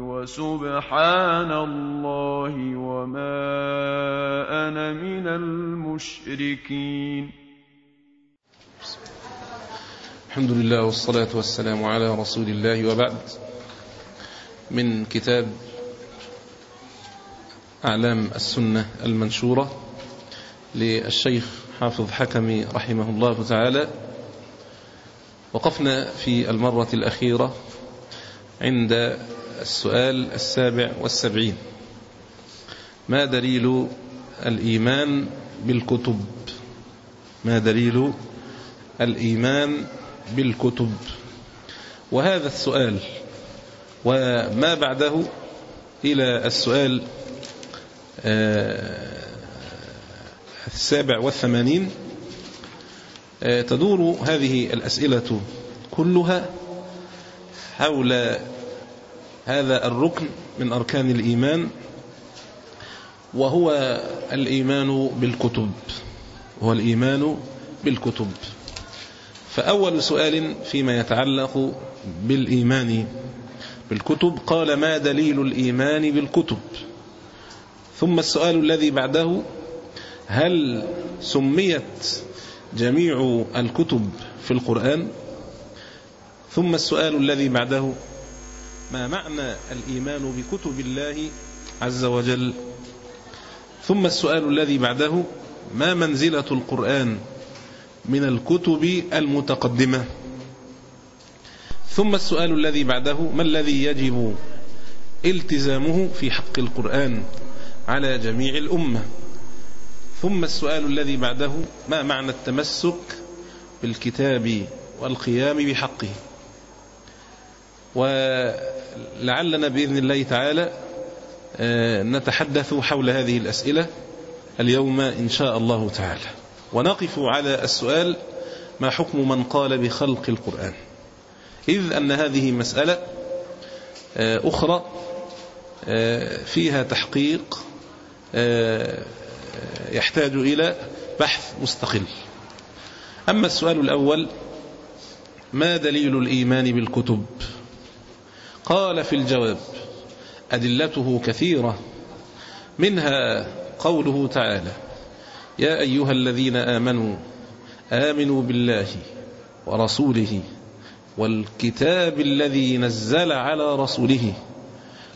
وسبحان الله وما أنا من المشركين. الحمد لله والصلاة والسلام على رسول الله وبعد. من كتاب أعلام السنة المنشورة للشيخ حافظ حكمي رحمه الله تعالى. وقفنا في المرة الأخيرة عند السؤال السابع والسبعين. ما دليل الإيمان بالكتب؟ ما دليل الإيمان بالكتب؟ وهذا السؤال وما بعده إلى السؤال السابع والثمانين. تدور هذه الأسئلة كلها حول هذا الركن من أركان الإيمان وهو الإيمان بالكتب هو الإيمان بالكتب. فأول سؤال فيما يتعلق بالإيمان بالكتب قال ما دليل الإيمان بالكتب؟ ثم السؤال الذي بعده هل سميت جميع الكتب في القرآن؟ ثم السؤال الذي بعده ما معنى الإيمان بكتب الله عز وجل؟ ثم السؤال الذي بعده ما منزلة القرآن من الكتب المتقدمة؟ ثم السؤال الذي بعده ما الذي يجب التزامه في حق القرآن على جميع الأمة؟ ثم السؤال الذي بعده ما معنى التمسك بالكتاب والقيام بحقه؟ ولعلنا بإذن الله تعالى نتحدث حول هذه الأسئلة اليوم إن شاء الله تعالى. ونقف على السؤال ما حكم من قال بخلق القرآن؟ إذ أن هذه مسألة أخرى فيها تحقيق يحتاج إلى بحث مستقل. أما السؤال الأول ما دليل الإيمان بالكتب؟ قال في الجواب أدلته كثيرة منها قوله تعالى يا أيها الذين آمنوا آمنوا بالله ورسوله والكتاب الذي نزل على رسوله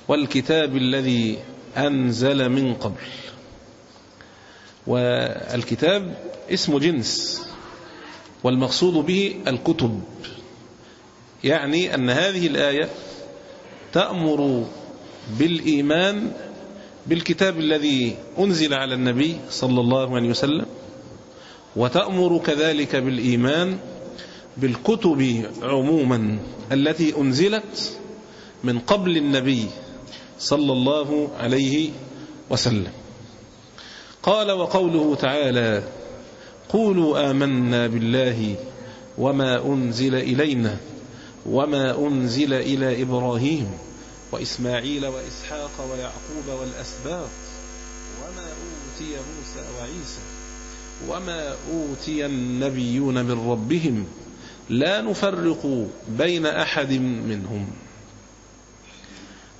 والكتاب الذي أنزل من قبل. والكتاب اسم جنس والمقصود به الكتب يعني أن هذه الآية تأمر بالإيمان بالكتاب الذي أنزل على النبي صلى الله عليه وسلم وتأمر كذلك بالإيمان بالكتب عموما التي أنزلت من قبل النبي صلى الله عليه وسلم. قال وقوله تعالى قولوا آمنا بالله وما أنزل إلينا وما أنزل إلى إبراهيم وإسماعيل وإسحاق ويعقوب والأسباط وما أوتي موسى وعيسى وما أوتي النبيون من ربهم لا نفرق بين أحد منهم.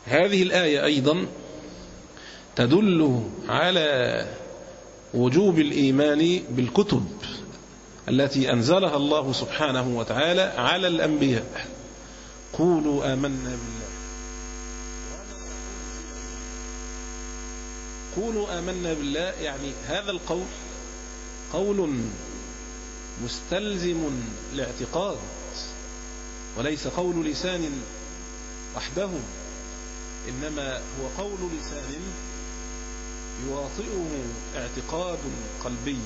هذه الآية أيضا تدل على وجوب الإيمان بالكتب. التي أنزلها الله سبحانه وتعالى على الأنبياء. قولوا آمنا بالله. قولوا آمنا بالله يعني هذا القول قول مستلزم لاعتقاد وليس قول لسان وحده إنما هو قول لسان يواطئه اعتقاد قلبي.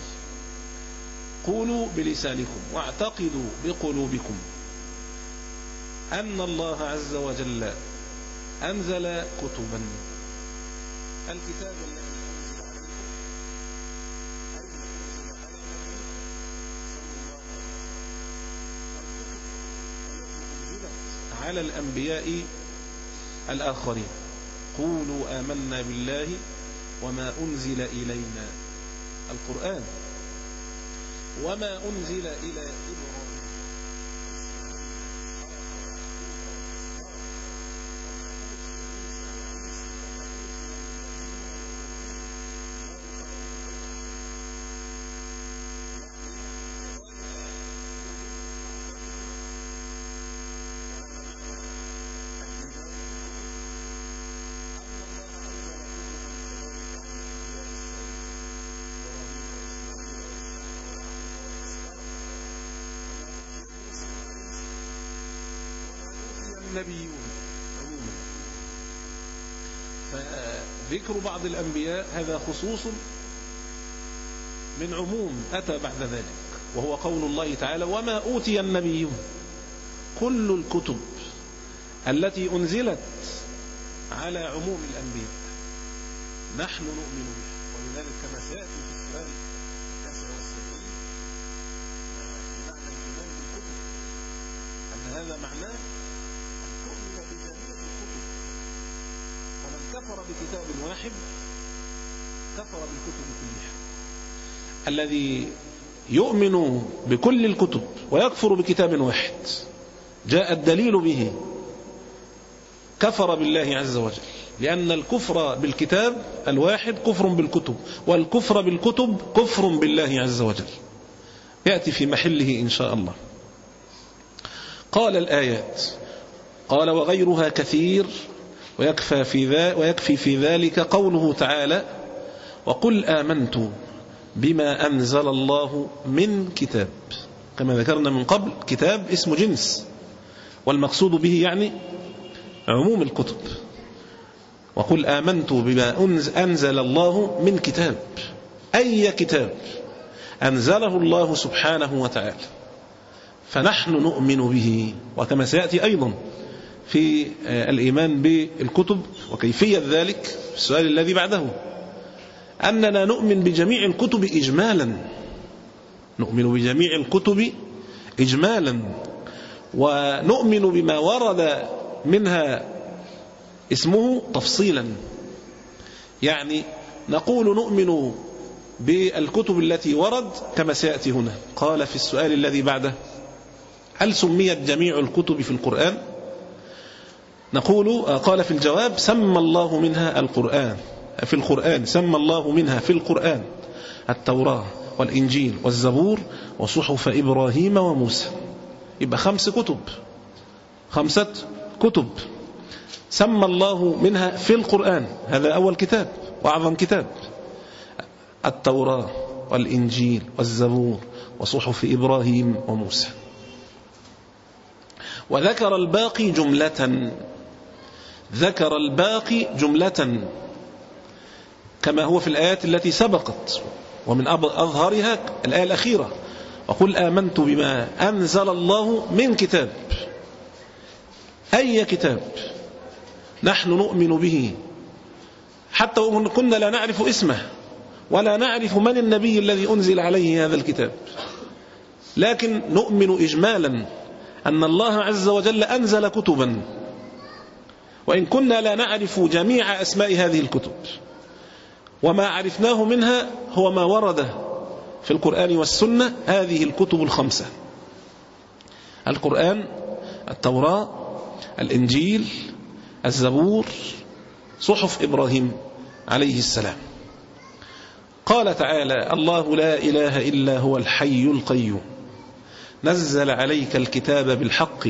قولوا بلسانكم واعتقدوا بقلوبكم أن الله عز وجل أنزل كتبا. الكتاب الذي على الأنبياء الآخرين. قولوا آمنا بالله وما أنزل إلينا. القرآن. وما أنزل إلى إبراهيم النبيون عموما فذكر بعض الأنبياء هذا خصوص من عموم أتى بعد ذلك وهو قول الله تعالى وما أوتي النبيون كل الكتب التي أنزلت على عموم الأنبياء نحن نؤمن بها. ولذلك كما سيأتي في السؤال التاسع والسبعين في معنى الإيمان بالكتب أن هذا معناه تؤمن بجميع الكتب ومن كفر بكتاب واحد كفر بالكتب كلها. الذي يؤمن بكل الكتب ويكفر بكتاب واحد. جاء الدليل به. كفر بالله عز وجل. لأن الكفر بالكتاب الواحد كفر بالكتب والكفر بالكتب كفر بالله عز وجل. يأتي في محله إن شاء الله. قال الآيات. قال وغيرها كثير. ويكفى في, ذا ويكفي في ذلك قوله تعالى وقل آمنت بما أنزل الله من كتاب. كما ذكرنا من قبل كتاب اسم جنس. والمقصود به يعني عموم الكتب. وقل آمنت بما أنزل الله من كتاب. أي كتاب أنزله الله سبحانه وتعالى. فنحن نؤمن به. وكما سيأتي أيضا في الإيمان بالكتب وكيفية ذلك السؤال الذي بعده. أننا نؤمن بجميع الكتب إجمالا. نؤمن بجميع الكتب إجمالا. ونؤمن بما ورد منها اسمه تفصيلا. يعني نقول نؤمن بالكتب التي ورد كما سيأتي هنا. قال في السؤال الذي بعده هل سميت جميع الكتب في القرآن؟ نقول قال في الجواب سمى الله منها القرآن. في القرآن سمى الله منها في القرآن. التوراة والإنجيل والزبور وصحف إبراهيم وموسى. يبقى خمس كتب. خمسة كتب. سمى الله منها في القرآن. هذا أول كتاب وأعظم كتاب. التوراة والإنجيل والزبور وصحف إبراهيم وموسى. وذكر الباقي جملة. ذكر الباقي جملة كما هو في الآيات التي سبقت ومن أظهرها الآية الأخيرة. وقل آمنت بما أنزل الله من كتاب. أي كتاب نحن نؤمن به؟ حتى وإن كنا لا نعرف اسمه ولا نعرف من النبي الذي أنزل عليه هذا الكتاب. لكن نؤمن إجمالا أن الله عز وجل أنزل كتبا. وإن كنا لا نعرف جميع أسماء هذه الكتب. وما عرفناه منها هو ما ورد في القرآن والسنة هذه الكتب الخمسة. القرآن التوراة الإنجيل الزبور صحف إبراهيم عليه السلام. قال تعالى الله لا إله إلا هو الحي القيوم. نزل عليك الكتاب بالحق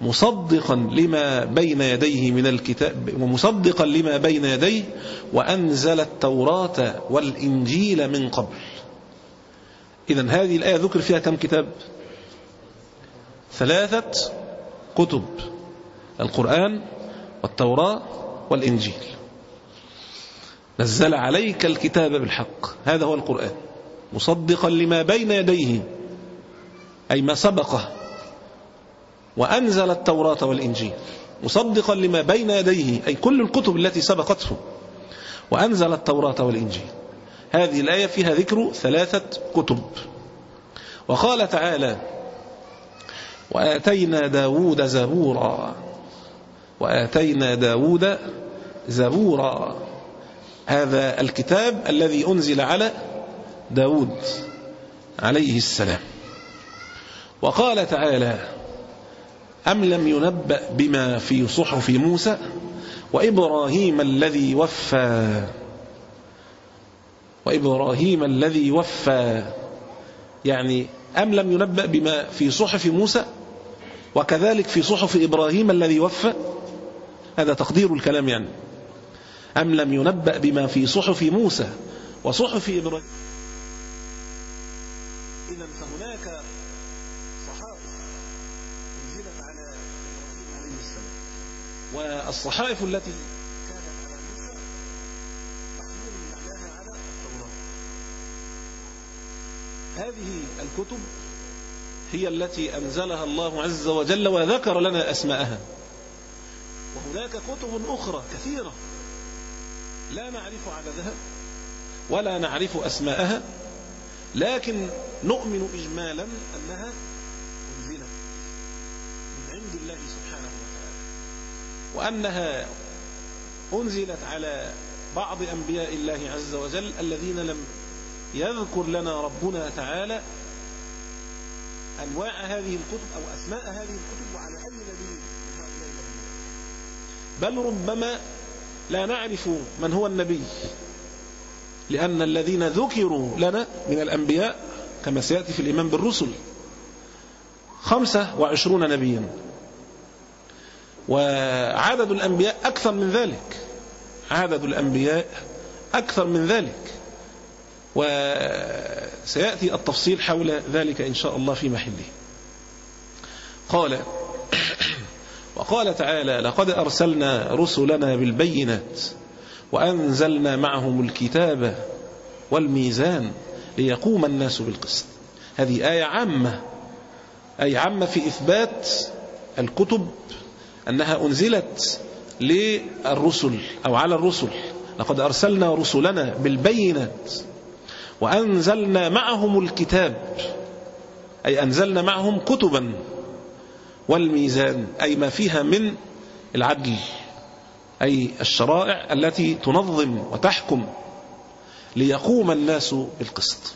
مصدقا لما بين يديه من الكتاب ومصدقا لما بين يديه وأنزل التوراة والإنجيل من قبل. إذا هذه الآية ذكر فيها كم كتاب؟ ثلاثة كتب القرآن والتوراة والإنجيل. نزل عليك الكتاب بالحق هذا هو القرآن. مصدقا لما بين يديه أي ما سبقه وأنزل التوراة والإنجيل مصدقا لما بين يديه أي كل الكتب التي سبقته. وأنزل التوراة والإنجيل. هذه الآية فيها ذكر ثلاثة كتب. وقال تعالى وآتينا داود زبورا. وآتينا داود زبورا. هذا الكتاب الذي أنزل على داود عليه السلام. وقال تعالى أم لم ينبأ بما في صحف موسى وإبراهيم الذي وفى؟ وإبراهيم الذي وفى. يعني أم لم ينبأ بما في صحف موسى وكذلك في صحف إبراهيم الذي وفى؟ هذا تقدير الكلام يعني. أم لم ينبأ بما في صحف موسى وصحف إبراهيم إذا فهناك صحائف أنزلت على إبراهيم عليه السلام والصحائف التي هذه الكتب هي التي أنزلها الله عز وجل وذكر لنا أسماءها. وهناك كتب أخرى كثيرة لا نعرف عددها ولا نعرف أسماءها لكن نؤمن إجمالا أنها أنزلت من عند الله سبحانه وتعالى. وأنها أنزلت على بعض أنبياء الله عز وجل الذين لم يذكر لنا ربنا تعالى أنواع هذه الكتب أو أسماء هذه الكتب وعلى أي نبي بل ربما لا نعرف من هو النبي لأن الذين ذكروا لنا من الأنبياء كما سيأتي في الإيمان بالرسل خمسة وعشرون نبيا. وعدد الأنبياء أكثر من ذلك. عدد الأنبياء أكثر من ذلك. وسيأتي التفصيل حول ذلك إن شاء الله في محله. قال وقال تعالى لقد أرسلنا رسلنا بالبينات وأنزلنا معهم الكتاب والميزان ليقوم الناس بالقسط. هذه آية عامة أي عامة في إثبات الكتب أنها أنزلت للرسل أو على الرسل. لقد أرسلنا رسلنا بالبينات وأنزلنا معهم الكتاب. أي أنزلنا معهم كتبا. والميزان أي ما فيها من العدل. أي الشرائع التي تنظم وتحكم ليقوم الناس بالقسط.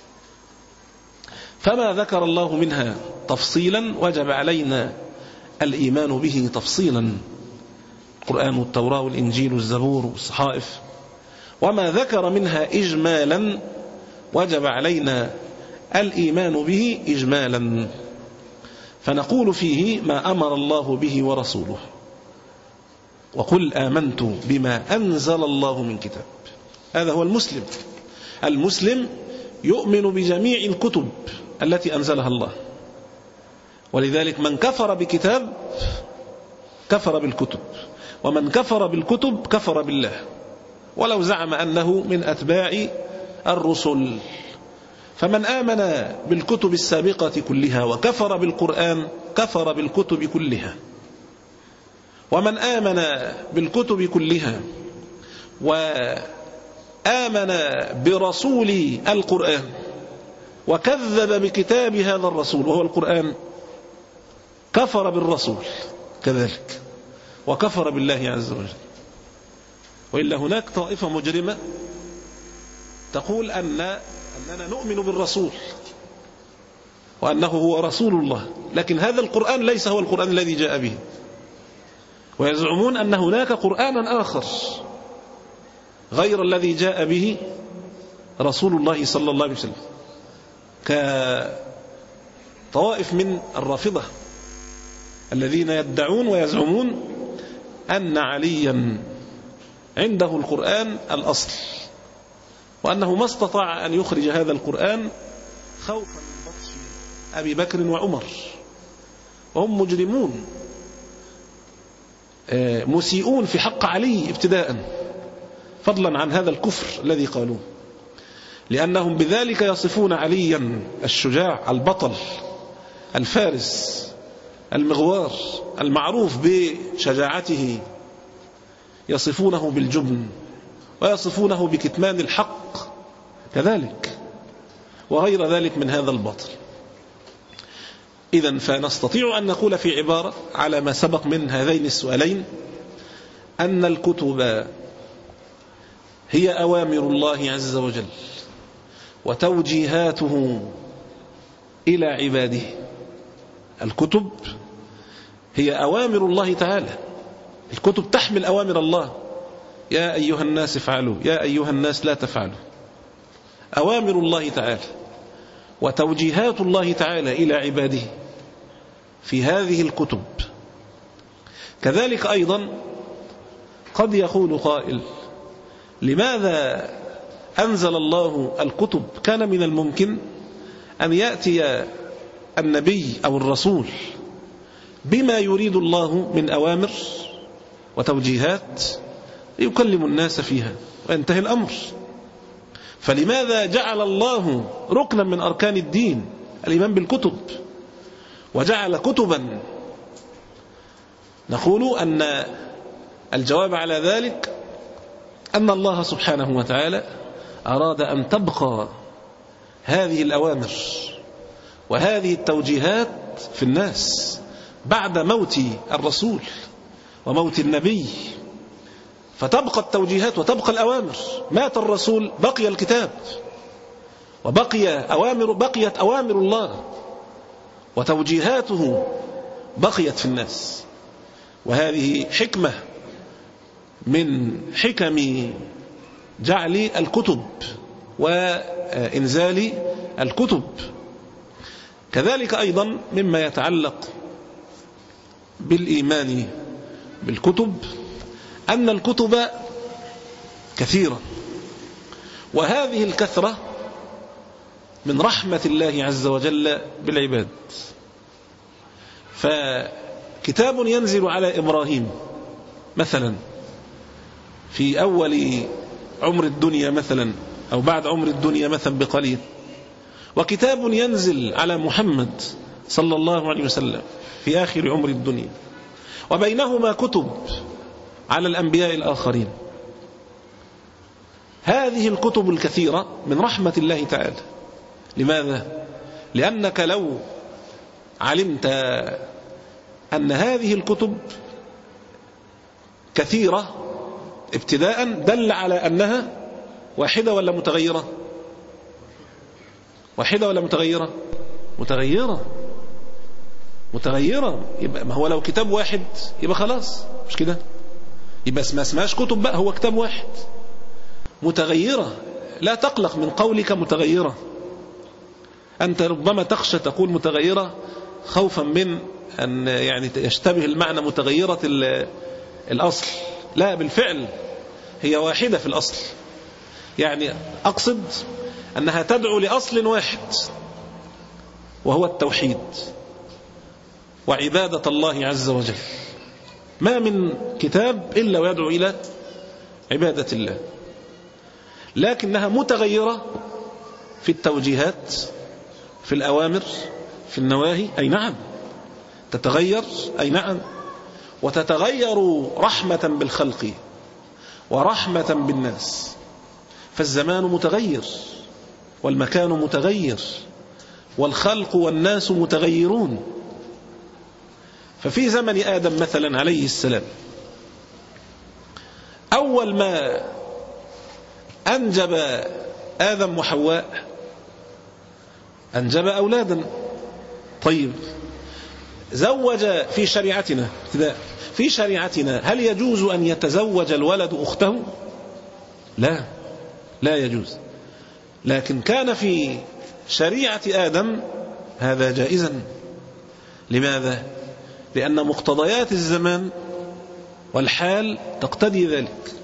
فما ذكر الله منها تفصيلا وجب علينا الإيمان به تفصيلا. القرآن والتوراة والإنجيل والزبور والصحائف. وما ذكر منها إجمالا وجب علينا الإيمان به إجمالا. فنقول فيه ما أمر الله به ورسوله. وقل آمنت بما أنزل الله من كتاب. هذا هو المسلم. المسلم يؤمن بجميع الكتب التي أنزلها الله. ولذلك من كفر بكتاب كفر بالكتب ومن كفر بالكتب كفر بالله ولو زعم أنه من أتباع الرسل. فمن آمن بالكتب السابقة كلها وكفر بالقرآن كفر بالكتب كلها ومن آمن بالكتب كلها وآمن برسول القرآن وكذب بكتاب هذا الرسول وهو القرآن كفر بالرسول كذلك وكفر بالله عز وجل. وإلا هناك طائفة مجرمة تقول أن أننا نؤمن بالرسول وأنه هو رسول الله لكن هذا القرآن ليس هو القرآن الذي جاء به. ويزعمون أن هناك قرآنا آخر غير الذي جاء به رسول الله صلى الله عليه وسلم كطوائف من الرافضة. الذين يدعون ويزعمون أن عليا عنده القرآن الأصل وأنه ما استطاع أن يخرج هذا القرآن خوفا من بطش أبي بكر وعمر. وهم مجرمون مسيئون في حق علي ابتداء فضلا عن هذا الكفر الذي قالوه. لأنهم بذلك يصفون عليا الشجاع البطل الفارس. المغوار المعروف بشجاعته يصفونه بالجبن ويصفونه بكتمان الحق كذلك وغير ذلك من هذا الباطل إذا فنستطيع أن نقول في عبارة على ما سبق من هذين السؤالين أن الكتب هي أوامر الله عز وجل وتوجيهاته إلى عباده. الكتب هي أوامر الله تعالى. الكتب تحمل أوامر الله. يا أيها الناس افعلوا يا أيها الناس لا تفعلوا. أوامر الله تعالى. وتوجيهات الله تعالى إلى عباده في هذه الكتب. كذلك أيضا قد يقول قائل لماذا أنزل الله الكتب؟ كان من الممكن أن يأتي النبي أو الرسول بما يريد الله من أوامر وتوجيهات يكلم الناس فيها وينتهي الأمر. فلماذا جعل الله ركنا من أركان الدين؟ الإيمان بالكتب. وجعل كتبا. نقول أن الجواب على ذلك أن الله سبحانه وتعالى أراد أن تبقى هذه الأوامر وهذه التوجيهات في الناس. بعد موت الرسول وموت النبي. فتبقى التوجيهات وتبقى الأوامر. مات الرسول بقي الكتاب. وبقي أوامر بقيت أوامر الله. وتوجيهاته بقيت في الناس. وهذه حكمة من حكم جعل الكتب وإنزال الكتب. كذلك أيضا مما يتعلق بالإيمان بالكتب أن الكتب كثيرة وهذه الكثرة من رحمة الله عز وجل بالعباد. فكتاب ينزل على إبراهيم مثلا في أول عمر الدنيا مثلا أو بعد عمر الدنيا مثلا بقليل وكتاب ينزل على محمد صلى الله عليه وسلم في آخر عمر الدنيا. وبينهما كتب على الأنبياء الآخرين. هذه الكتب الكثيرة من رحمة الله تعالى. لماذا؟ لأنك لو علمت أن هذه الكتب كثيرة ابتداء دل على أنها واحدة ولا متغيرة؟ واحدة ولا متغيرة؟ متغيرة. متغيرة. يبقى ما هو لو كتاب واحد يبقى خلاص. مش كده؟ يبقى ما اسمهاش كتب بقى هو كتاب واحد. متغيرة. لا تقلق من قولك متغيرة. أنت ربما تخشى تقول متغيرة خوفا من أن يعني يشتبه المعنى متغيرة الأصل. لا بالفعل. هي واحدة في الأصل. يعني أقصد أنها تدعو لأصل واحد وهو التوحيد. وعبادة الله عز وجل. ما من كتاب إلا ويدعو إلى عبادة الله. لكنها متغيرة في التوجيهات في الأوامر في النواهي. أي نعم تتغير. أي نعم وتتغير رحمة بالخلق ورحمة بالناس. فالزمان متغير والمكان متغير والخلق والناس متغيرون. ففي زمن آدم مثلا عليه السلام أول ما أنجب آدم وحواء أنجب أولادا. طيب زوج في شريعتنا في شريعتنا هل يجوز أن يتزوج الولد أخته؟ لا لا يجوز. لكن كان في شريعة آدم هذا جائزا. لماذا؟ لأن مقتضيات الزمان والحال تقتضي ذلك.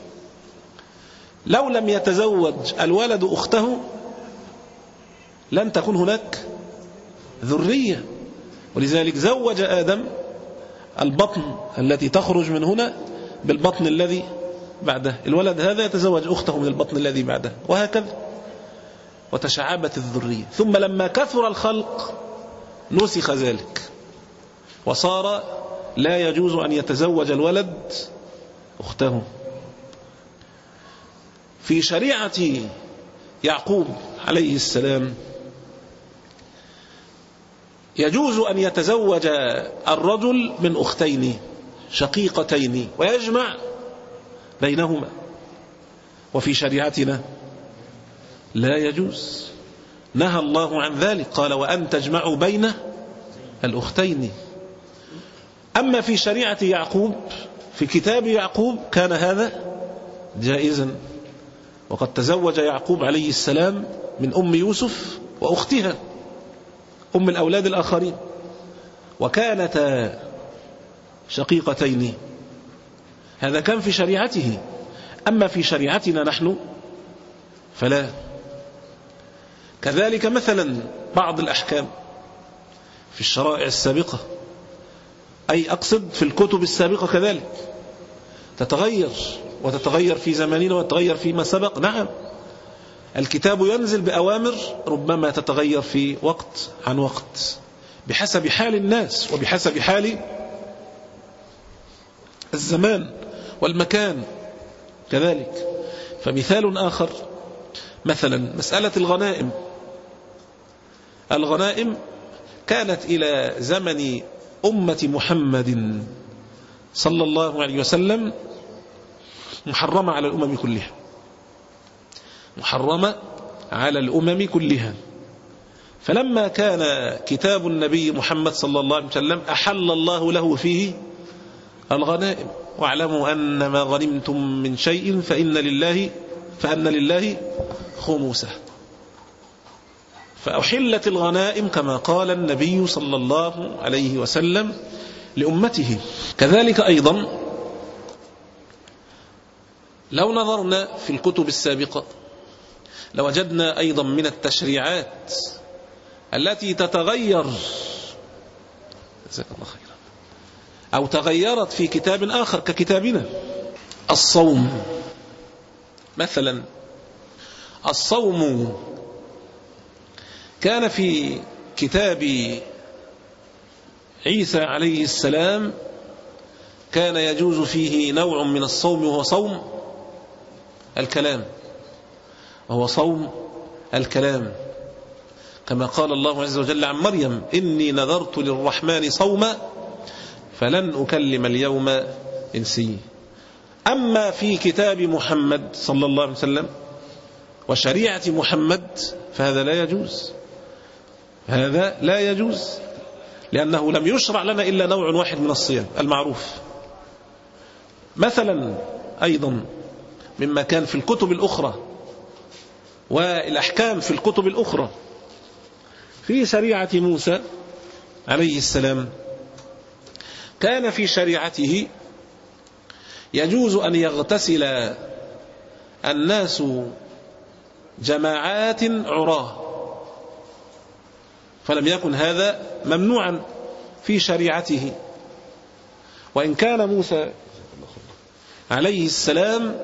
لو لم يتزوج الولد أخته لن تكون هناك ذرية. ولذلك زوج آدم البطن التي تخرج من هنا بالبطن الذي بعده. الولد هذا يتزوج أخته من البطن الذي بعده وهكذا. وتشعبت الذرية. ثم لما كثر الخلق نسخ ذلك. وصار لا يجوز أن يتزوج الولد أخته. في شريعة يعقوب عليه السلام يجوز أن يتزوج الرجل من أختين شقيقتين ويجمع بينهما. وفي شريعتنا لا يجوز. نهى الله عن ذلك. قال وأن تجمعوا بين الأختين. أما في شريعة يعقوب في كتاب يعقوب كان هذا جائزا. وقد تزوج يعقوب عليه السلام من أم يوسف وأختها أم الأولاد الآخرين. وكانتا شقيقتين. هذا كان في شريعته. أما في شريعتنا نحن فلا. كذلك مثلا بعض الأحكام في الشرائع السابقة. أي أقصد في الكتب السابقة كذلك. تتغير وتتغير في زماننا وتتغير فيما سبق. نعم. الكتاب ينزل بأوامر ربما تتغير في وقت عن وقت بحسب حال الناس وبحسب حال الزمان والمكان كذلك. فمثال آخر مثلا مسألة الغنائم. الغنائم كانت إلى زمن أمة محمد صلى الله عليه وسلم محرمة على الأمم كلها. محرمة على الأمم كلها. فلما كان كتاب النبي محمد صلى الله عليه وسلم أحل الله له فيه الغنائم. واعلموا أن ما غنمتم من شيء فإن لله فأن لله خموسه. فأحلت الغنائم كما قال النبي صلى الله عليه وسلم لأمته. كذلك أيضا لو نظرنا في الكتب السابقة لوجدنا أيضا من التشريعات التي تتغير جزاك الله خيرا أو تغيرت في كتاب آخر ككتابنا. الصوم. مثلا الصوم كان في كتاب عيسى عليه السلام كان يجوز فيه نوع من الصوم وهو صوم الكلام. وهو صوم الكلام. كما قال الله عز وجل عن مريم إني نذرت للرحمن صوما فلن أكلم اليوم إنسي. أما في كتاب محمد صلى الله عليه وسلم وشريعة محمد فهذا لا يجوز. هذا لا يجوز لأنه لم يشرع لنا إلا نوع واحد من الصيام المعروف. مثلا أيضا مما كان في الكتب الأخرى والأحكام في الكتب الأخرى. في شريعة موسى عليه السلام كان في شريعته يجوز أن يغتسل الناس جماعات عراه. فلم يكن هذا ممنوعا في شريعته. وإن كان موسى عليه السلام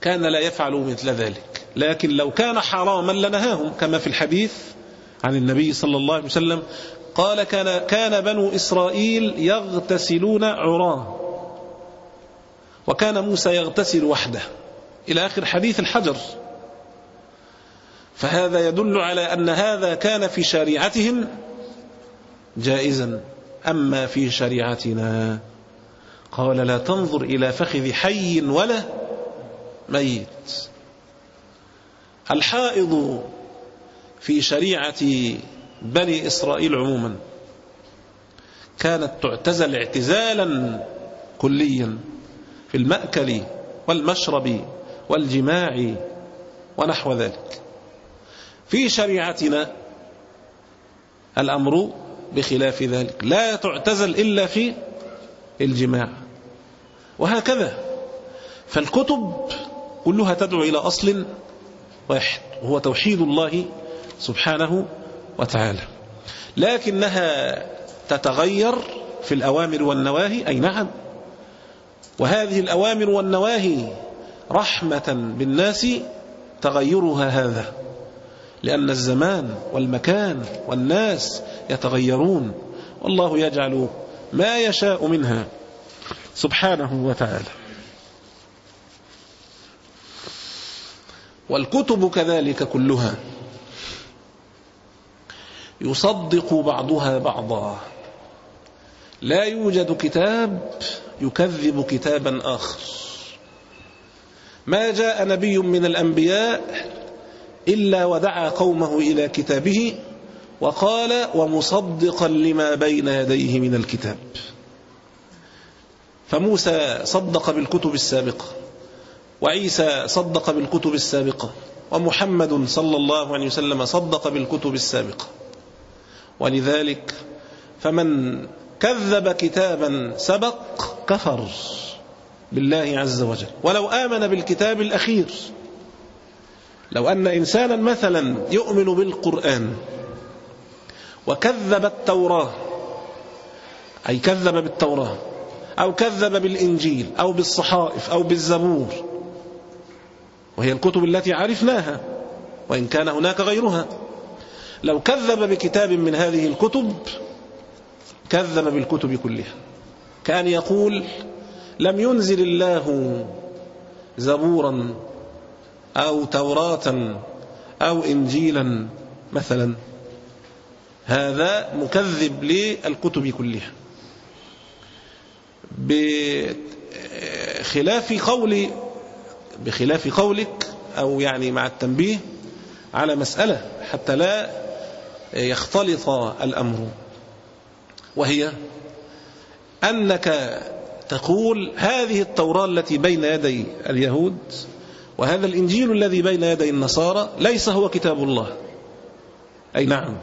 كان لا يفعل مثل ذلك. لكن لو كان حراما لنهاهم كما في الحديث عن النبي صلى الله عليه وسلم قال كان, كان بنو إسرائيل يغتسلون عراة. وكان موسى يغتسل وحده. إلى آخر حديث الحجر. فهذا يدل على أن هذا كان في شريعتهم جائزا. أما في شريعتنا قال لا تنظر إلى فخذ حي ولا ميت. الحائض في شريعة بني إسرائيل عموما كانت تعتزل اعتزالا كليا في المأكل والمشرب والجماع ونحو ذلك. في شريعتنا الأمر بخلاف ذلك. لا تعتزل إلا في الجماع. وهكذا. فالكتب كلها تدعو إلى أصل واحد وهو توحيد الله سبحانه وتعالى. لكنها تتغير في الأوامر والنواهي. أي نعم. وهذه الأوامر والنواهي رحمة بالناس تغيرها هذا. لأن الزمان والمكان والناس يتغيرون. والله يجعل ما يشاء منها سبحانه وتعالى. والكتب كذلك كلها يصدق بعضها بعضا. لا يوجد كتاب يكذب كتابا آخر. ما جاء نبي من الأنبياء إلا ودعا قومه إلى كتابه وقال ومصدقا لما بين يديه من الكتاب. فموسى صدق بالكتب السابقة وعيسى صدق بالكتب السابقة ومحمد صلى الله عليه وسلم صدق بالكتب السابقة. ولذلك فمن كذب كتابا سبق كفر بالله عز وجل. ولو آمن بالكتاب الأخير لو أن إنسانا مثلا يؤمن بالقرآن وكذب التوراة أي كذب بالتوراة أو كذب بالإنجيل أو بالصحائف أو بالزبور وهي الكتب التي عرفناها وإن كان هناك غيرها. لو كذب بكتاب من هذه الكتب كذب بالكتب كلها. كان يقول لم ينزل الله زبورا أو توراة أو إنجيلا مثلا. هذا مكذب للكتب كلها. بخلاف قول بخلاف قولك أو يعني مع التنبيه على مسألة حتى لا يختلط الأمر. وهي أنك تقول هذه التوراة التي بين يدي اليهود وهذا الإنجيل الذي بين يدي النصارى ليس هو كتاب الله. أي نعم.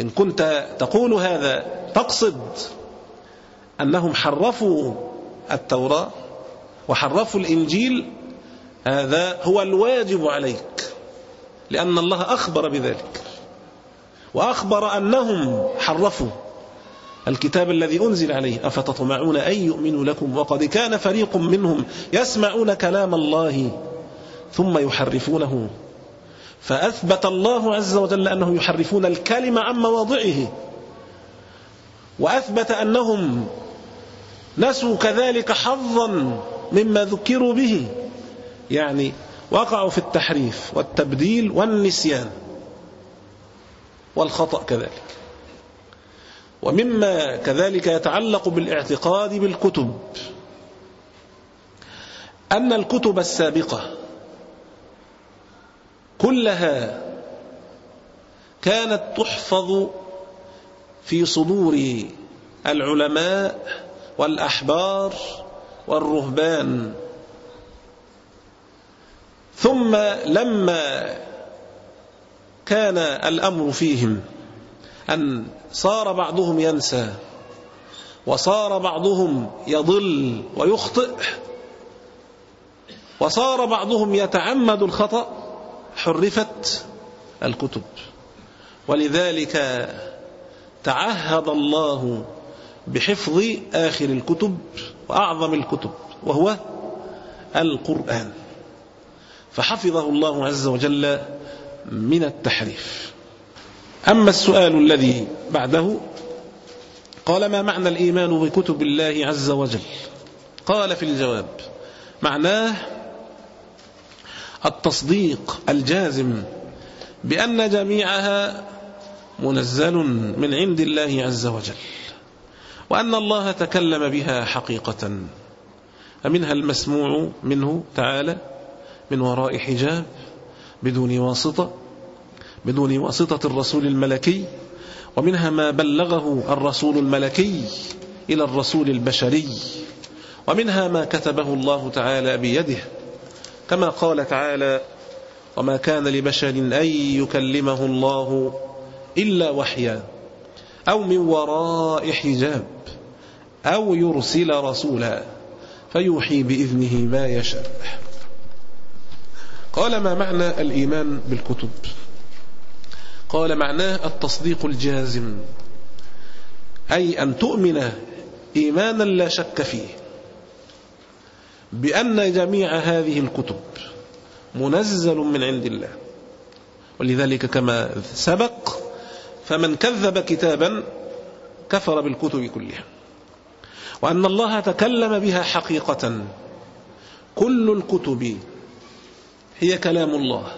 إن كنت تقول هذا تقصد أنهم حرفوا التوراة وحرفوا الإنجيل هذا هو الواجب عليك لأن الله أخبر بذلك وأخبر أنهم حرفوا. الكتاب الذي أنزل عليه أفتطمعون أن يؤمنوا لكم؟ وقد كان فريق منهم يسمعون كلام الله ثم يحرفونه. فأثبت الله عز وجل أنهم يحرفون الكلمة عن مواضعه. وأثبت أنهم نسوا كذلك حظا مما ذكروا به. يعني وقعوا في التحريف والتبديل والنسيان. والخطأ كذلك. ومما كذلك يتعلق بالاعتقاد بالكتب. أن الكتب السابقة كلها كانت تحفظ في صدور العلماء والأحبار والرهبان. ثم لما كان الأمر فيهم أن صار بعضهم ينسى وصار بعضهم يضل ويخطئ وصار بعضهم يتعمد الخطأ حرفت الكتب. ولذلك تعهد الله بحفظ آخر الكتب وأعظم الكتب وهو القرآن. فحفظه الله عز وجل من التحريف. أما السؤال الذي بعده قال ما معنى الإيمان بكتب الله عز وجل؟ قال في الجواب معناه التصديق الجازم بأن جميعها منزل من عند الله عز وجل وأن الله تكلم بها حقيقة فمنها المسموع منه تعالى من وراء حجاب بدون واسطة بدون واسطة الرسول الملكي ومنها ما بلغه الرسول الملكي إلى الرسول البشري ومنها ما كتبه الله تعالى بيده كما قال تعالى وما كان لبشر أن يكلمه الله إلا وحيا أو من وراء حجاب أو يرسل رسولا فيوحي بإذنه ما يشاء. قال ما معنى الإيمان بالكتب؟ قال معناه التصديق الجازم. أي أن تؤمن إيمانا لا شك فيه بأن جميع هذه الكتب منزل من عند الله. ولذلك كما سبق فمن كذب كتابا كفر بالكتب كلها. وأن الله تكلم بها حقيقة. كل الكتب هي كلام الله.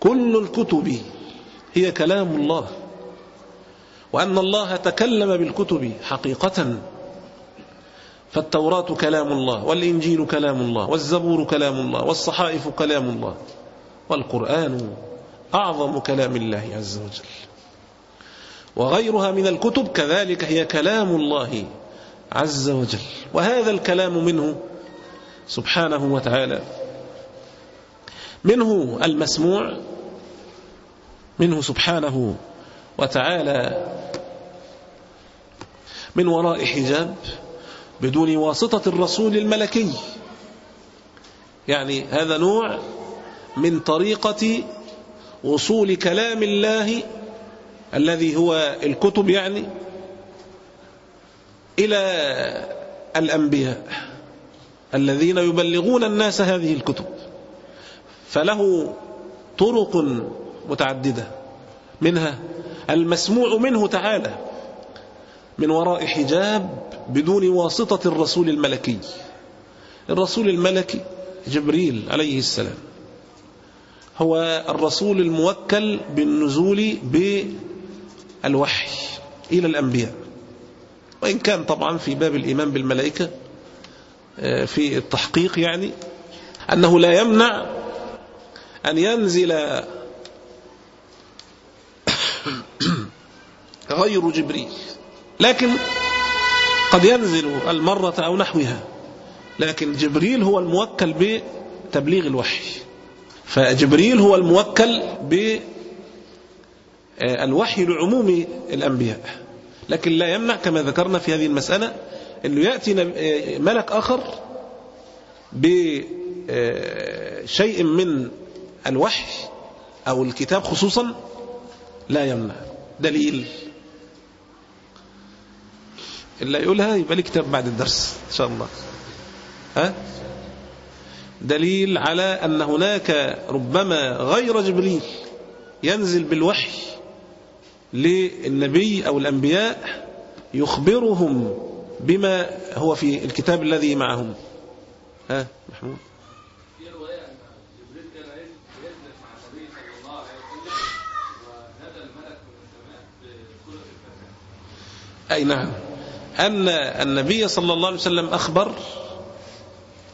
كل الكتب هي كلام الله. وأن الله تكلم بالكتب حقيقة. فالتوراة كلام الله والإنجيل كلام الله والزبور كلام الله والصحائف كلام الله والقرآن أعظم كلام الله عز وجل. وغيرها من الكتب كذلك هي كلام الله عز وجل. وهذا الكلام منه سبحانه وتعالى. منه المسموع منه سبحانه وتعالى من وراء حجاب بدون واسطة الرسول الملكي. يعني هذا نوع من طريقة وصول كلام الله الذي هو الكتب يعني إلى الأنبياء الذين يبلغون الناس هذه الكتب. فله طرق متعددة. منها المسموع منه تعالى من وراء حجاب بدون واسطة الرسول الملكي. الرسول الملكي جبريل عليه السلام. هو الرسول الموكل بالنزول بالوحي إلى الأنبياء. وإن كان طبعا في باب الإيمان بالملائكة آه، في التحقيق يعني أنه لا يمنع أن ينزل غير جبريل. لكن قد ينزل المرة أو نحوها. لكن جبريل هو الموكل بتبليغ الوحي. فجبريل هو الموكل بالوحي لعموم الأنبياء. لكن لا يمنع كما ذكرنا في هذه المسألة أنه يأتي ملك آخر بشيء من الوحي أو الكتاب خصوصا لا يمنع. دليل. اللي يقولها يبقى لي كتاب بعد الدرس إن شاء الله. ها؟ دليل على أن هناك ربما غير جبريل ينزل بالوحي للنبي أو الأنبياء يخبرهم بما هو في الكتاب الذي معهم. ها؟ محمود. أي نعم. أن النبي صلى الله عليه وسلم أخبر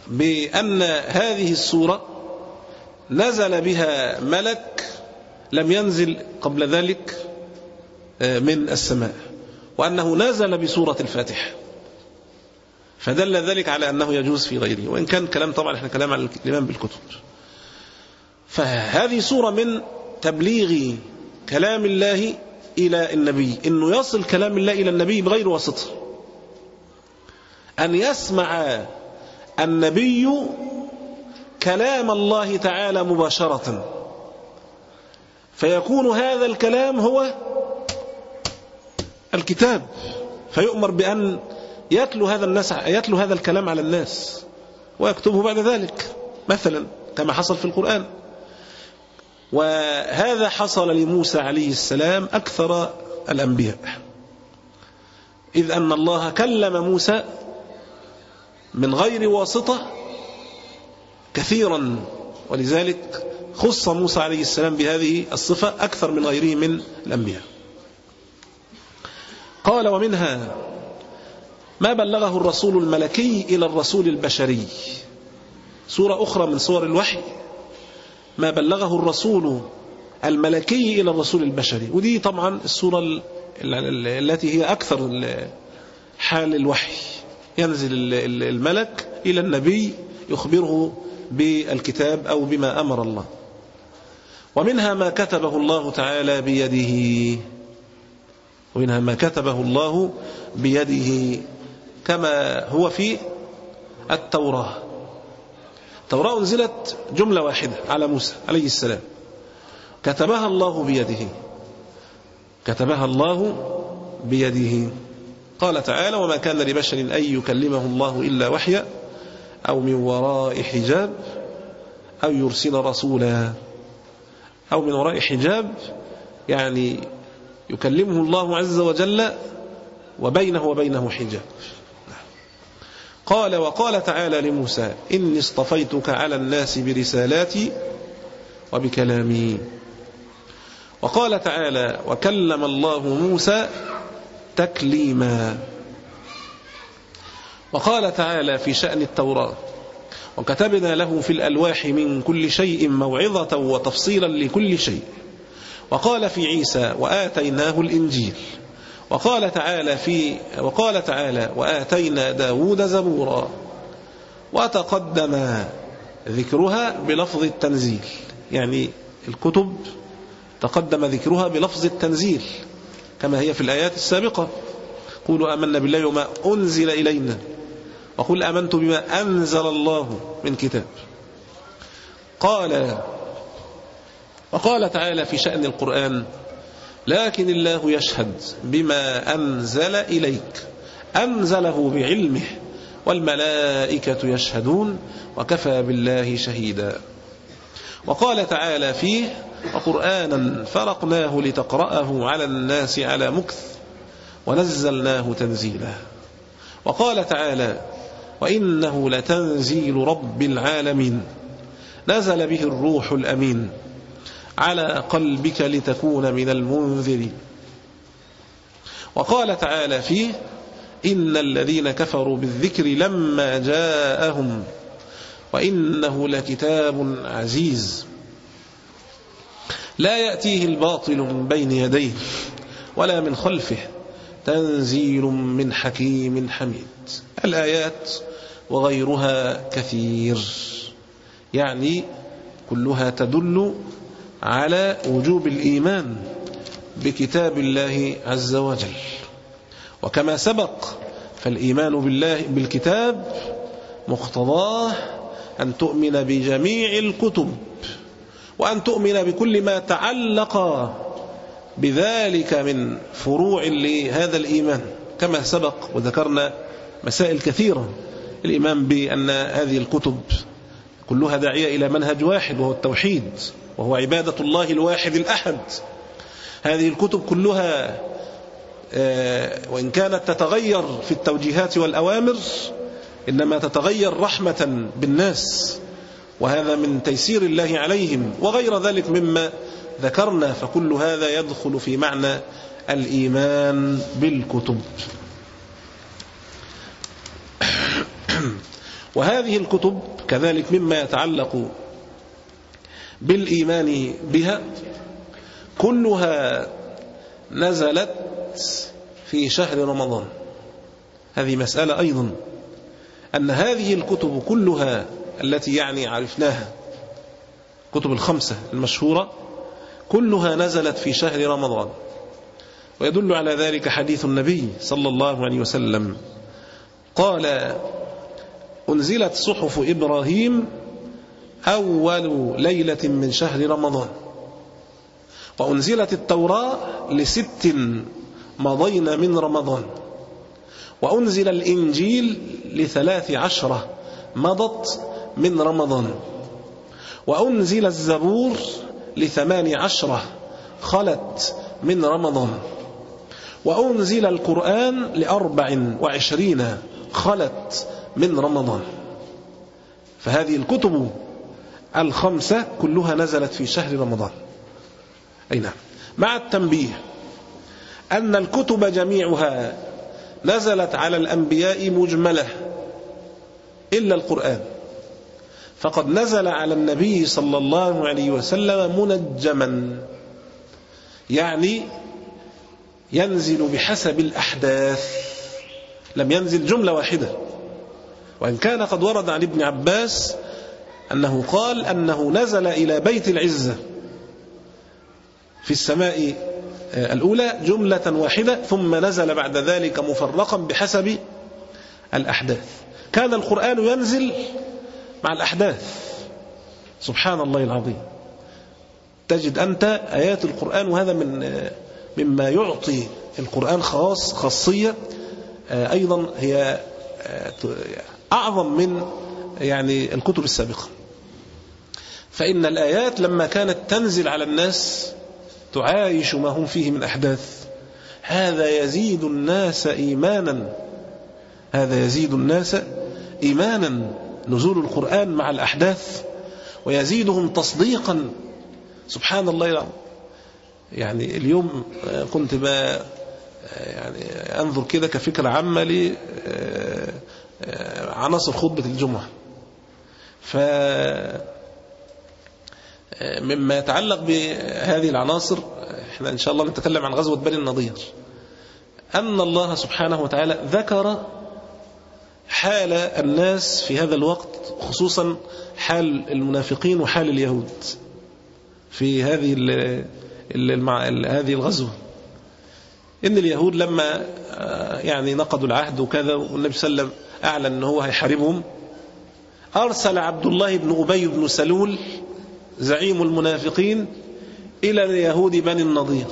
بأن هذه السورة نزل بها ملك لم ينزل قبل ذلك آه، من السماء وأنه نزل بسورة الفاتحة. فدل ذلك على أنه يجوز في غيره وإن كان كلام طبعا إحنا كلام على الإمام بالكتب. فهذه سورة من تبليغ كلام الله إلى النبي إنه يصل كلام الله إلى النبي بغير واسطة. أن يسمع النبي كلام الله تعالى مباشرة. فيكون هذا الكلام هو الكتاب. فيؤمر بأن يتلو هذا الناس يتلو هذا الكلام على الناس ويكتبه بعد ذلك مثلا كما حصل في القرآن. وهذا حصل لموسى عليه السلام أكثر الأنبياء. إذ أن الله كلم موسى من غير واسطة كثيرا. ولذلك خص موسى عليه السلام بهذه الصفة أكثر من غيره من الأنبياء. قال ومنها ما بلغه الرسول الملكي إلى الرسول البشري. سورة أخرى من سور الوحي ما بلغه الرسول الملكي إلى الرسول البشري. ودي طبعا السورة التي هي أكثر حال الوحي. ينزل الملك إلى النبي يخبره بالكتاب أو بما أمر الله. ومنها ما كتبه الله تعالى بيده. ومنها ما كتبه الله بيده كما هو في التوراة. التوراة أنزلت جملة واحدة على موسى عليه السلام. كتبها الله بيده. كتبها الله بيده. قال تعالى وما كان لبشر أن يكلمه الله إلا وحيا أو من وراء حجاب أو يرسل رسولا أو من وراء حجاب يعني يكلمه الله عز وجل وبينه وبينه حجاب. قال وقال تعالى لموسى إني اصطفيتك على الناس برسالاتي وبكلامي. وقال تعالى وكلم الله موسى تكليما. وقال تعالى في شأن التوراة وكتبنا له في الألواح من كل شيء موعظة وتفصيلا لكل شيء. وقال في عيسى وآتيناه الإنجيل. وقال تعالى في وقال تعالى وآتينا داود زبورا. وتقدم ذكرها بلفظ التنزيل. يعني الكتب تقدم ذكرها بلفظ التنزيل. كما هي في الآيات السابقة. قولوا آمنا بالله وما أنزل إلينا. وقل آمنت بما أنزل الله من كتاب. قال وقال تعالى في شأن القرآن لكن الله يشهد بما أنزل إليك. أنزله بعلمه والملائكة يشهدون وكفى بالله شهيدا. وقال تعالى فيه وقرآنا فرقناه لتقرأه على الناس على مكث ونزلناه تنزيلا. وقال تعالى وإنه لتنزيل رب العالمين. نزل به الروح الأمين على قلبك لتكون من المنذرين. وقال تعالى فيه إن الذين كفروا بالذكر لما جاءهم وإنه لكتاب عزيز. لا يأتيه الباطل من بين يديه ولا من خلفه تنزيل من حكيم حميد. الآيات وغيرها كثير يعني كلها تدل على وجوب الإيمان بكتاب الله عز وجل. وكما سبق فالإيمان بالله بالكتاب مقتضاه أن تؤمن بجميع الكتب. وأن تؤمن بكل ما تعلق بذلك من فروع لهذا الإيمان. كما سبق وذكرنا مسائل كثيرة. الإيمان بأن هذه الكتب كلها داعية إلى منهج واحد وهو التوحيد وهو عبادة الله الواحد الأحد. هذه الكتب كلها وإن كانت تتغير في التوجيهات والأوامر إنما تتغير رحمة بالناس. وهذا من تيسير الله عليهم وغير ذلك مما ذكرنا فكل هذا يدخل في معنى الإيمان بالكتب. وهذه الكتب كذلك مما يتعلق بالإيمان بها كلها نزلت في شهر رمضان. هذه مسألة أيضا أن هذه الكتب كلها التي يعني عرفناها. كتب الخمسة المشهورة كلها نزلت في شهر رمضان. ويدل على ذلك حديث النبي صلى الله عليه وسلم. قال أنزلت صحف إبراهيم أول ليلة من شهر رمضان. وأنزلت التوراة لست مضين من رمضان. وأنزل الإنجيل لثلاث عشرة مضت من رمضان. وأنزل الزبور لثمان عشرة خلت من رمضان. وأنزل القرآن لأربع وعشرين خلت من رمضان. فهذه الكتب الخمسة كلها نزلت في شهر رمضان. أي نعم. مع التنبيه أن الكتب جميعها نزلت على الأنبياء مجملة إلا القرآن. فقد نزل على النبي صلى الله عليه وسلم منجما يعني ينزل بحسب الأحداث لم ينزل جملة واحدة. وإن كان قد ورد عن ابن عباس أنه قال أنه نزل إلى بيت العزة في السماء الأولى جملة واحدة ثم نزل بعد ذلك مفرقا بحسب الأحداث. كان القرآن ينزل مع الأحداث. سبحان الله العظيم. تجد أنت آيات القرآن وهذا من مما يعطي القرآن خاص خاصية أيضا هي أعظم من يعني الكتب السابقة. فإن الآيات لما كانت تنزل على الناس تعايش ما هم فيه من أحداث. هذا يزيد الناس إيمانا. هذا يزيد الناس إيمانا. نزول القرآن مع الأحداث ويزيدهم تصديقا. سبحان الله يعني اليوم كنت ما يعني أنظر كده كفكرة عامة لعناصر خطبة الجمعة. ف مما يتعلق بهذه العناصر إحنا إن شاء الله نتكلم عن غزوة بني النضير. أن الله سبحانه وتعالى ذكر حال الناس في هذا الوقت خصوصا حال المنافقين وحال اليهود في هذه هذه الغزوة. إن اليهود لما يعني نقضوا العهد وكذا والنبي صلى الله عليه وسلم أعلن أنه هو هيحاربهم أرسل عبد الله بن أبي بن سلول زعيم المنافقين إلى اليهود بني النضير.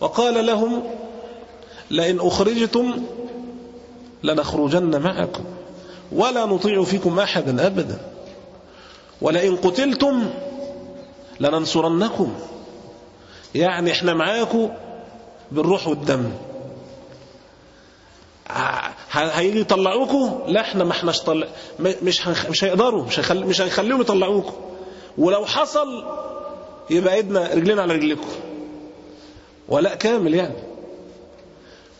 وقال لهم لئن أخرجتم لنخرجن معكم. ولا نطيع فيكم أحدا أبدا. ولئن قتلتم لننصرنكم. يعني إحنا معاكم بالروح والدم. هيجي يطلعوكم؟ لا إحنا ما إحناش طلع مش مش هيقدروا مش هيخلي مش هيخليهم يطلعوكم. ولو حصل يبقى إيدنا رجلنا على رجلكم ولا كامل يعني.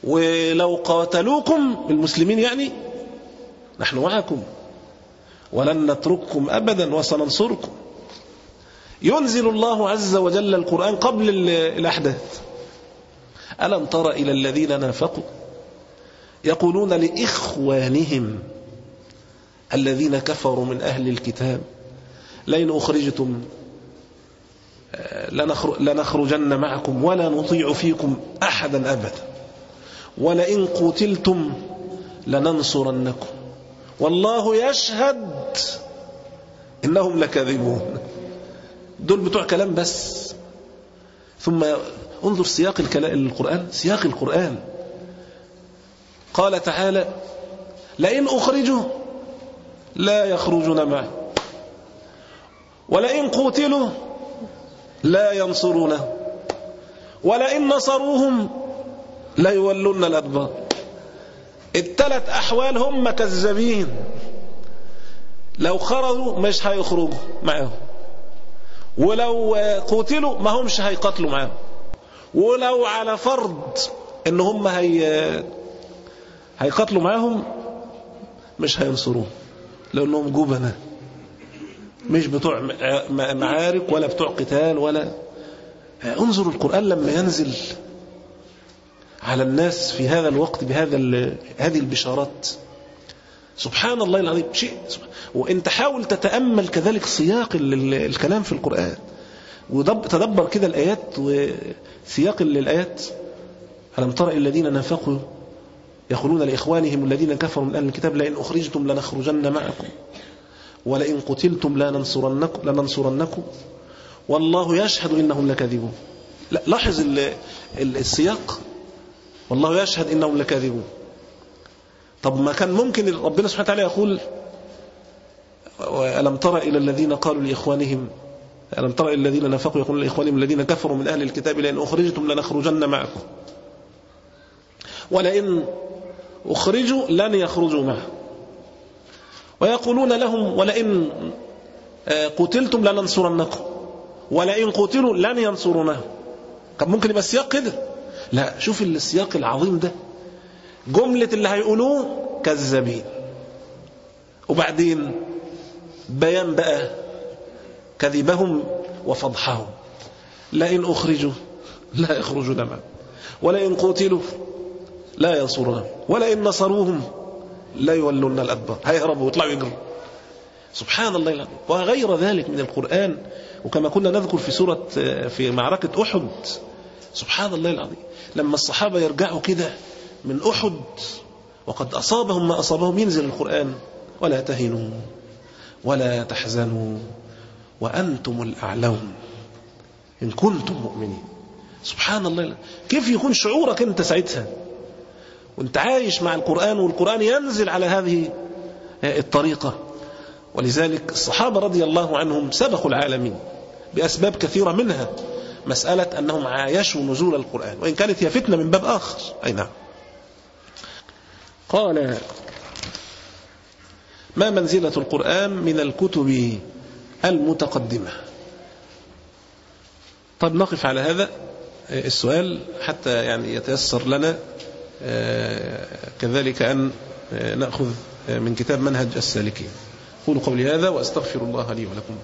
ولو قاتلوكم المسلمين يعني نحن معكم. ولن نترككم أبدا وسننصركم. ينزل الله عز وجل القرآن قبل الأحداث. ألم تر إلى الذين نافقوا؟ يقولون لإخوانهم الذين كفروا من أهل الكتاب لئن أخرجتم لنخرجن معكم ولا نطيع فيكم أحدا أبدا. ولئن قتلتم لننصرنكم. والله يشهد إنهم لكاذبون. دول بتوع كلام بس. ثم انظر سياق القرآن. سياق القرآن. قال تعالى لئن أخرجوا لا يخرجون معه ولئن قتلوا لا ينصرونه. ولئن نصروهم لا يولون الأدبار. الثلاث أحوال هم كذابين لو خرجوا مش هيخرجوا معاهم ولو قتلوا ما همش هيقتلوا معاهم ولو على فرض إن هم هي هيقتلوا معاهم مش هينصروه لأنهم جبنة. مش بتوع معارك ولا بتوع قتال ولا. انظروا القرآن لما ينزل على الناس في هذا الوقت بهذا هذه البشارات. سبحان الله العظيم شيء وانت حاول تتأمل كذلك سياق الكلام في القرآن وتدبر كده الآيات وسياق الآيات ألم ترى الذين نافقوا؟ يقولون لإخوانهم الذين كفروا من أهل الكتاب لئن أخرجتم لنخرجن معكم ولئن قتلتم لننصرنكم, لننصرنكم. والله يشهد إنهم لكاذبون. لاحظ السياق؟ والله يشهد إنهم لكاذبون. طب ما كان ممكن ربنا سبحانه وتعالى يقول ألم تر إلى الذين قالوا لإخوانهم ألم تر إلى الذين نفقوا يقولون لإخوانهم الذين كفروا من أهل الكتاب لئن أخرجتم لنخرجن معكم. ولئن أخرجوا لن يخرجوا معه. ويقولون لهم ولئن قتلتم لننصرنكم ولئن قتلوا لن ينصرونه كان ممكن يبقى السياق كده. لا شوف السياق العظيم ده. جملة اللي هيقولوه كذابين. وبعدين بيان بقى كذبهم وفضحهم. لئن أخرجوا لا يخرجون معهم ولئن قتلوا لا ينصرونهم ولئن نصروهم لا يولون الأدبار. هيهربوا ويطلعوا يجروا. سبحان الله وغير ذلك من القرآن وكما كنا نذكر في سورة في معركة أحد سبحان الله العظيم. لما الصحابة يرجعوا كده من أحد وقد أصابهم ما أصابهم ينزل القرآن ولا تهنوا ولا تحزنوا وأنتم الأعلون إن كنتم مؤمنين. سبحان الله كيف يكون شعورك أنت ساعتها؟ وأنت عايش مع القرآن والقرآن ينزل على هذه الطريقة. ولذلك الصحابة رضي الله عنهم سبقوا العالمين بأسباب كثيرة منها. مسألة أنهم عايشوا نزول القرآن وإن كانت هي فتنة من باب آخر. أي نعم. قال ما منزلة القرآن من الكتب المتقدمة. طب نقف على هذا. السؤال حتى يعني يتيسر لنا كذلك أن نأخذ من كتاب منهج السالكين. قولوا قولي هذا وأستغفر الله لي ولكم.